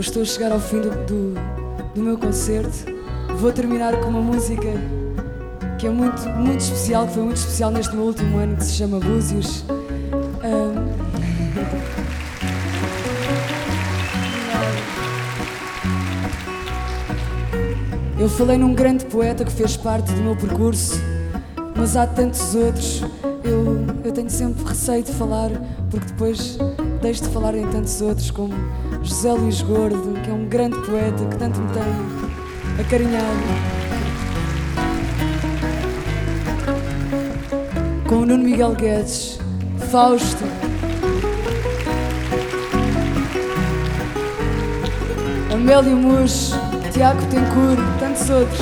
estou a chegar ao fim do, do, do meu concerto. Vou terminar com uma música que é muito, muito especial, que foi muito especial neste meu último ano, que se chama Búzios. Um... Eu falei num grande poeta que fez parte do meu percurso, mas há tantos outros. Eu, eu tenho sempre receio de falar, porque depois deixo de falar em tantos outros, como José Luís Gordo, que é um grande poeta que tanto me tem acarinhado. Com Nuno Miguel Guedes, Fausto. Amélio Mus, Tiago Tencourt, tantos outros.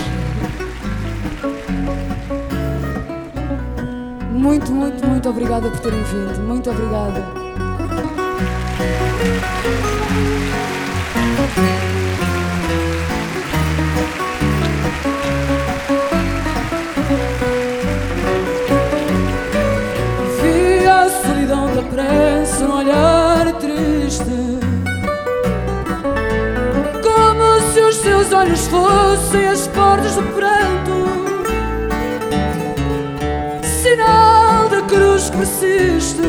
Muito, muito, muito obrigada por terem vindo. Muito obrigada. Vi a solidão da pressa no olhar triste Como se os seus olhos fossem as portas do pranto. Sinal da cruz persiste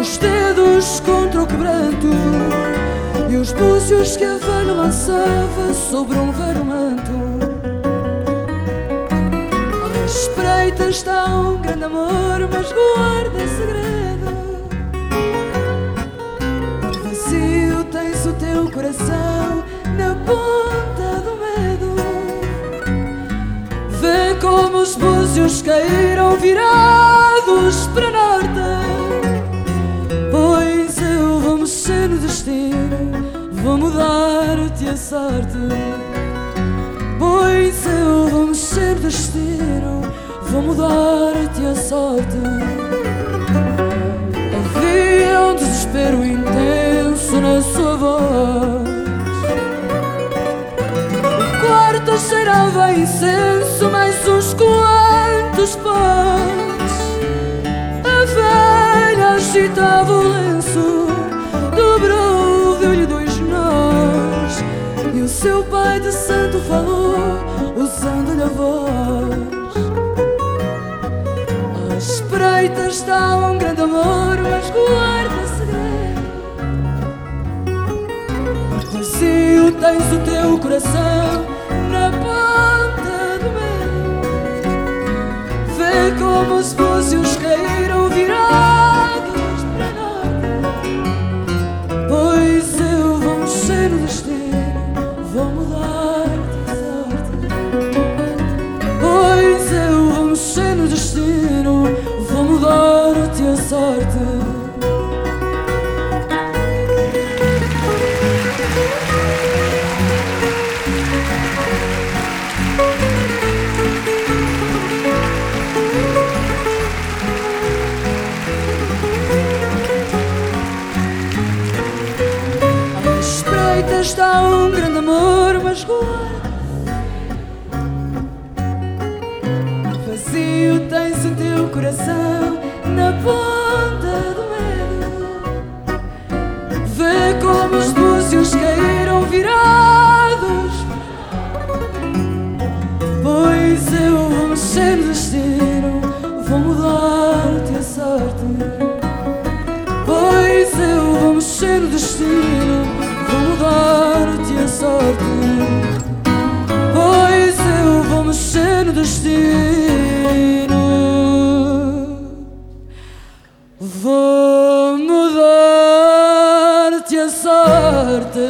Os dedos o quebranto E os búzios que a velha lançava sobre um velho manto À espreita está um grande amor Mas guarda segredo. Vazio tens o teu coração Na ponta do medo. Vê como os búzios caíram virados para norte Vou mudar-te a sorte. Pois eu vou mexer no destino Vou mudar-te a sorte. Havia um desespero intenso na sua voz. O quarto cheirava incenso Mais uns quantos pães. A velha agitava o lenço seu pai de santo falou Usando-lhe a voz à espreita está um grande amor, mas guarda segredo. Vazio tens o teu coração na ponta do meu. Vê como os búzios caíram está um grande amor Mas guarda Vazio tens o teu coração na ponta do medo. Vê como os búzios caíram virados. Pois eu vou mexer meu destino. Vou mudar-te a sorte.